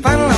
fan la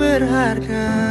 berharga.